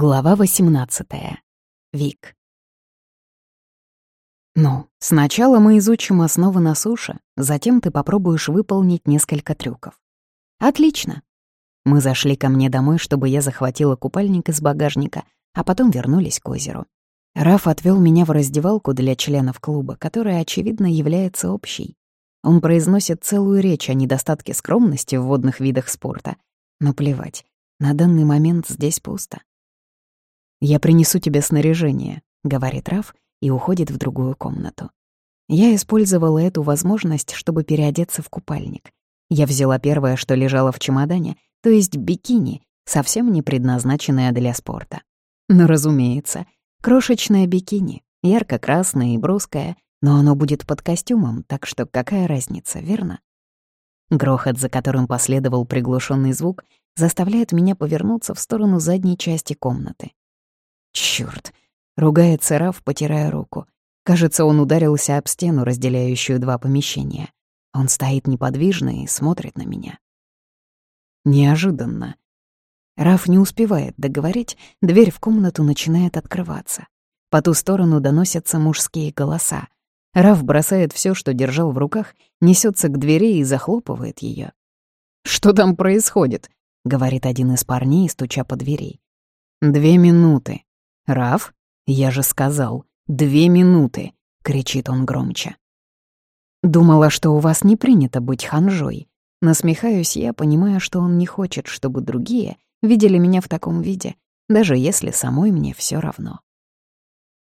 Глава 18. Вик. Ну, сначала мы изучим основы на суше, затем ты попробуешь выполнить несколько трюков. Отлично. Мы зашли ко мне домой, чтобы я захватила купальник из багажника, а потом вернулись к озеру. Раф отвел меня в раздевалку для членов клуба, которая, очевидно, является общей. Он произносит целую речь о недостатке скромности в водных видах спорта. Но плевать, на данный момент здесь пусто. «Я принесу тебе снаряжение», — говорит Раф и уходит в другую комнату. Я использовала эту возможность, чтобы переодеться в купальник. Я взяла первое, что лежало в чемодане, то есть бикини, совсем не предназначенное для спорта. Но, разумеется, крошечное бикини, ярко-красное и бруское, но оно будет под костюмом, так что какая разница, верно? Грохот, за которым последовал приглушенный звук, заставляет меня повернуться в сторону задней части комнаты. Чёрт! Ругается Раф, потирая руку. Кажется, он ударился об стену, разделяющую два помещения. Он стоит неподвижно и смотрит на меня. Неожиданно. Раф не успевает договорить, дверь в комнату начинает открываться. По ту сторону доносятся мужские голоса. Раф бросает все, что держал в руках, несется к двери и захлопывает ее. «Что там происходит?» — говорит один из парней, стуча по двери. «Две минуты», «Раф, я же сказал, две минуты!» — кричит он громче. «Думала, что у вас не принято быть ханжой. Насмехаюсь я, понимая, что он не хочет, чтобы другие видели меня в таком виде, даже если самой мне все равно».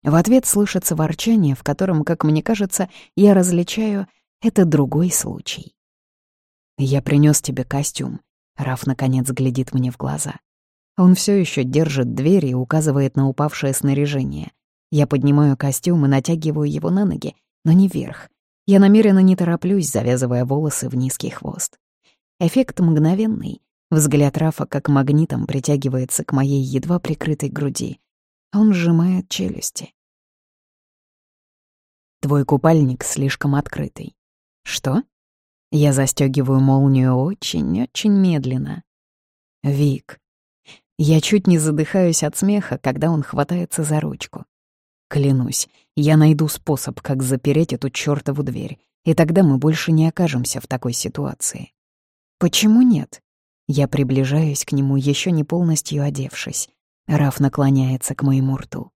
В ответ слышится ворчание, в котором, как мне кажется, я различаю «это другой случай». «Я принес тебе костюм», — Раф наконец глядит мне в глаза. Он все еще держит дверь и указывает на упавшее снаряжение. Я поднимаю костюм и натягиваю его на ноги, но не вверх. Я намеренно не тороплюсь, завязывая волосы в низкий хвост. Эффект мгновенный. Взгляд Рафа как магнитом притягивается к моей едва прикрытой груди. Он сжимает челюсти. Твой купальник слишком открытый. Что? Я застегиваю молнию очень-очень медленно. Вик, я чуть не задыхаюсь от смеха, когда он хватается за ручку. Клянусь, я найду способ, как запереть эту чёртову дверь, и тогда мы больше не окажемся в такой ситуации. Почему нет? Я приближаюсь к нему, еще не полностью одевшись. Раф наклоняется к моему рту.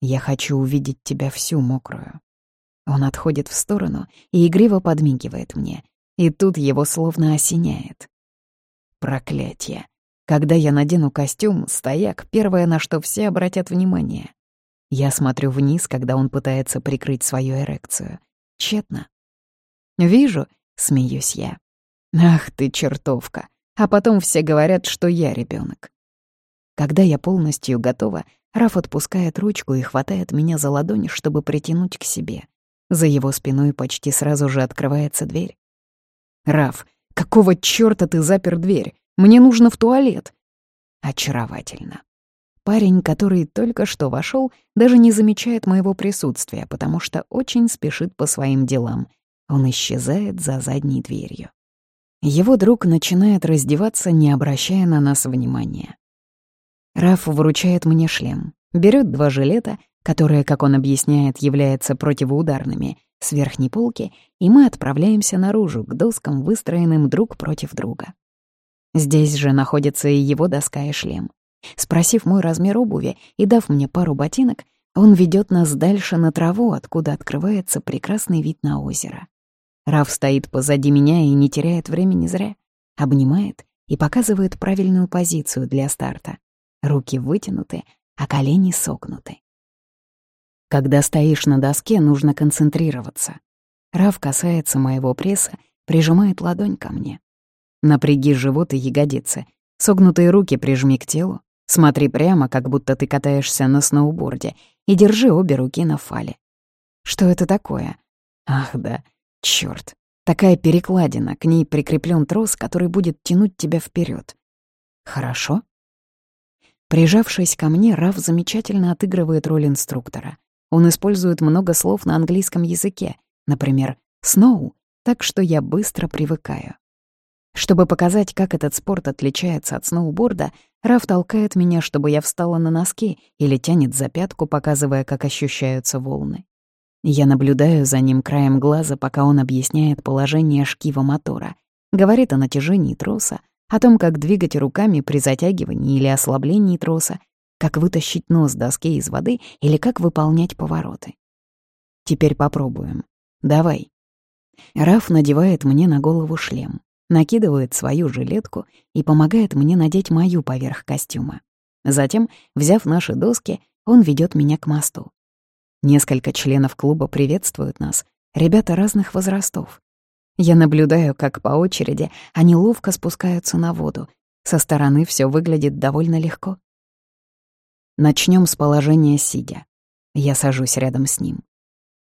Я хочу увидеть тебя всю мокрую. Он отходит в сторону и игриво подмигивает мне, и тут его словно осеняет. Проклятие. Когда я надену костюм, стояк — первое, на что все обратят внимание. Я смотрю вниз, когда он пытается прикрыть свою эрекцию. Тщетно. «Вижу», — смеюсь я. «Ах ты, чертовка!» А потом все говорят, что я ребенок. Когда я полностью готова, Раф отпускает ручку и хватает меня за ладонь, чтобы притянуть к себе. За его спиной почти сразу же открывается дверь. «Раф, какого чёрта ты запер дверь? Мне нужно в туалет». Очаровательно. Парень, который только что вошел, даже не замечает моего присутствия, потому что очень спешит по своим делам. Он исчезает за задней дверью. Его друг начинает раздеваться, не обращая на нас внимания. Раф вручает мне шлем, берет два жилета, которые, как он объясняет, являются противоударными, с верхней полки, и мы отправляемся наружу, к доскам, выстроенным друг против друга. Здесь же находится и его доска и шлем. Спросив мой размер обуви и дав мне пару ботинок, он ведет нас дальше на траву, откуда открывается прекрасный вид на озеро. Раф стоит позади меня и не теряет времени зря. Обнимает и показывает правильную позицию для старта. Руки вытянуты, а колени согнуты. Когда стоишь на доске, нужно концентрироваться. Раф касается моего пресса, прижимает ладонь ко мне. Напряги живот и ягодицы. Согнутые руки прижми к телу. Смотри прямо, как будто ты катаешься на сноуборде, и держи обе руки на фале. Что это такое? Ах да, чёрт. Такая перекладина, к ней прикреплен трос, который будет тянуть тебя вперед. Хорошо? Прижавшись ко мне, Раф замечательно отыгрывает роль инструктора. Он использует много слов на английском языке, например, «snow», так что я быстро привыкаю. Чтобы показать, как этот спорт отличается от сноуборда, Раф толкает меня, чтобы я встала на носки, или тянет за пятку, показывая, как ощущаются волны. Я наблюдаю за ним краем глаза, пока он объясняет положение шкива мотора. Говорит о натяжении троса, о том, как двигать руками при затягивании или ослаблении троса, как вытащить нос доски из воды или как выполнять повороты. Теперь попробуем. Давай. Раф надевает мне на голову шлем, накидывает свою жилетку и помогает мне надеть мою поверх костюма. Затем, взяв наши доски, он ведет меня к мосту. Несколько членов клуба приветствуют нас, ребята разных возрастов. Я наблюдаю, как по очереди они ловко спускаются на воду. Со стороны все выглядит довольно легко. Начнем с положения сидя. Я сажусь рядом с ним.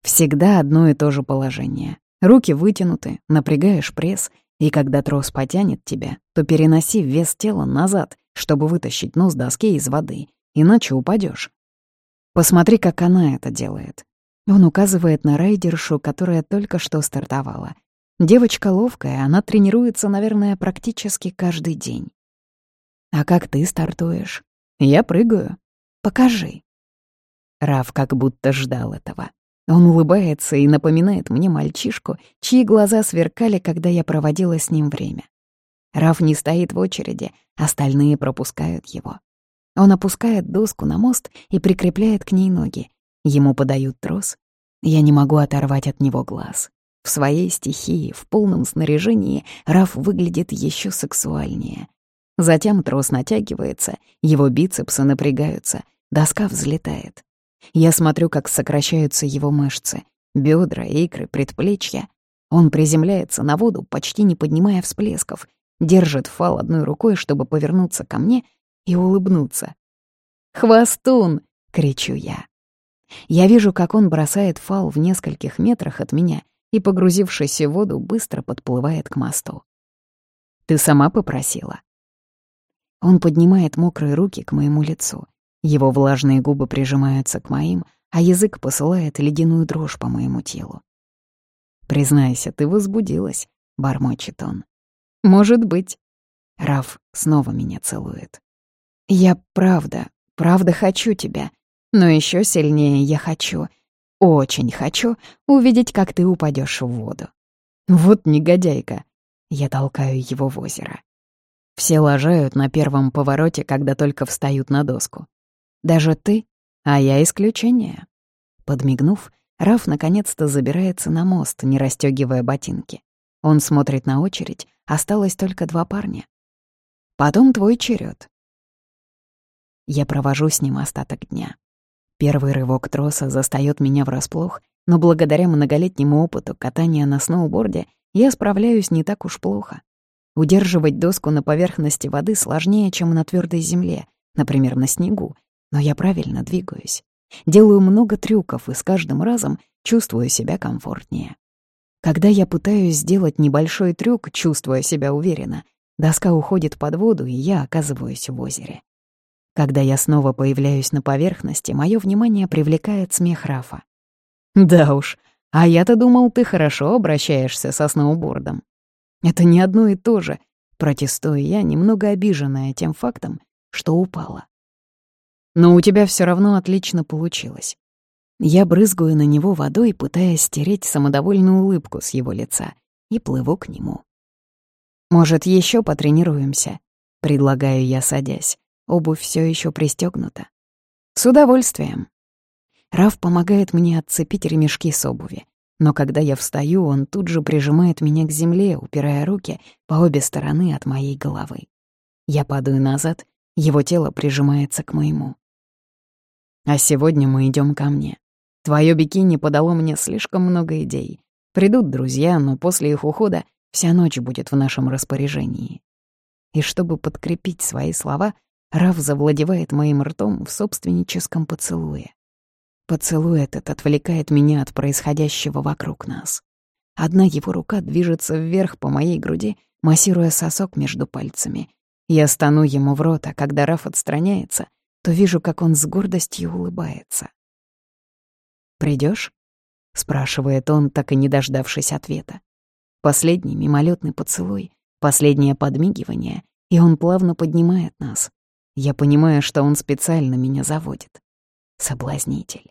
Всегда одно и то же положение. Руки вытянуты, напрягаешь пресс, и когда трос потянет тебя, то переноси вес тела назад, чтобы вытащить нос доски из воды, иначе упадешь. Посмотри, как она это делает. Он указывает на райдершу, которая только что стартовала. Девочка ловкая, она тренируется, наверное, практически каждый день. А как ты стартуешь? Я прыгаю. Покажи. Раф как будто ждал этого. Он улыбается и напоминает мне мальчишку, чьи глаза сверкали, когда я проводила с ним время. Раф не стоит в очереди, остальные пропускают его. Он опускает доску на мост и прикрепляет к ней ноги. Ему подают трос. Я не могу оторвать от него глаз. В своей стихии, в полном снаряжении, Раф выглядит еще сексуальнее. Затем трос натягивается, его бицепсы напрягаются, доска взлетает. Я смотрю, как сокращаются его мышцы, бедра, икры, предплечья. Он приземляется на воду, почти не поднимая всплесков, держит фал одной рукой, чтобы повернуться ко мне и улыбнуться. «Хвостун!» — кричу я. Я вижу, как он бросает фал в нескольких метрах от меня и, погрузившись в воду, быстро подплывает к мосту. «Ты сама попросила?» Он поднимает мокрые руки к моему лицу. Его влажные губы прижимаются к моим, а язык посылает ледяную дрожь по моему телу. «Признайся, ты возбудилась», — бормочет он. «Может быть». Раф снова меня целует. «Я правда, правда хочу тебя, но еще сильнее я хочу, очень хочу увидеть, как ты упадешь в воду. Вот негодяйка. Я толкаю его в озеро. Все лажают на первом повороте, когда только встают на доску. Даже ты, а я исключение. Подмигнув, Раф наконец-то забирается на мост, не расстёгивая ботинки. Он смотрит на очередь, осталось только два парня. Потом твой черед. Я провожу с ним остаток дня. Первый рывок троса застаёт меня врасплох, но благодаря многолетнему опыту катания на сноуборде я справляюсь не так уж плохо. Удерживать доску на поверхности воды сложнее, чем на твёрдой земле, например, на снегу, но я правильно двигаюсь. Делаю много трюков и с каждым разом чувствую себя комфортнее. Когда я пытаюсь сделать небольшой трюк, чувствуя себя уверенно, доска уходит под воду, и я оказываюсь в озере. Когда я снова появляюсь на поверхности, мое внимание привлекает смех Рафа. «Да уж, а я-то думал, ты хорошо обращаешься со сноубордом». «Это не одно и то же», — протестую я, немного обиженная тем фактом, что упала. «Но у тебя все равно отлично получилось». Я брызгаю на него водой, пытаясь стереть самодовольную улыбку с его лица, и плыву к нему. «Может, еще потренируемся?» — предлагаю я, садясь. Обувь все еще пристегнута. С удовольствием. Раф помогает мне отцепить ремешки с обуви. Но когда я встаю, он тут же прижимает меня к земле, упирая руки по обе стороны от моей головы. Я падаю назад, его тело прижимается к моему. А сегодня мы идем ко мне. Твое бикини подало мне слишком много идей. Придут друзья, но после их ухода вся ночь будет в нашем распоряжении. И чтобы подкрепить свои слова, Раф завладевает моим ртом в собственническом поцелуе. Поцелуй этот отвлекает меня от происходящего вокруг нас. Одна его рука движется вверх по моей груди, массируя сосок между пальцами. Я стану ему в рот, а когда Раф отстраняется, то вижу, как он с гордостью улыбается. Придешь? спрашивает он, так и не дождавшись ответа. Последний мимолетный поцелуй, Последнее подмигивание, и он плавно поднимает нас. Я понимаю, что он специально меня заводит. Соблазнитель.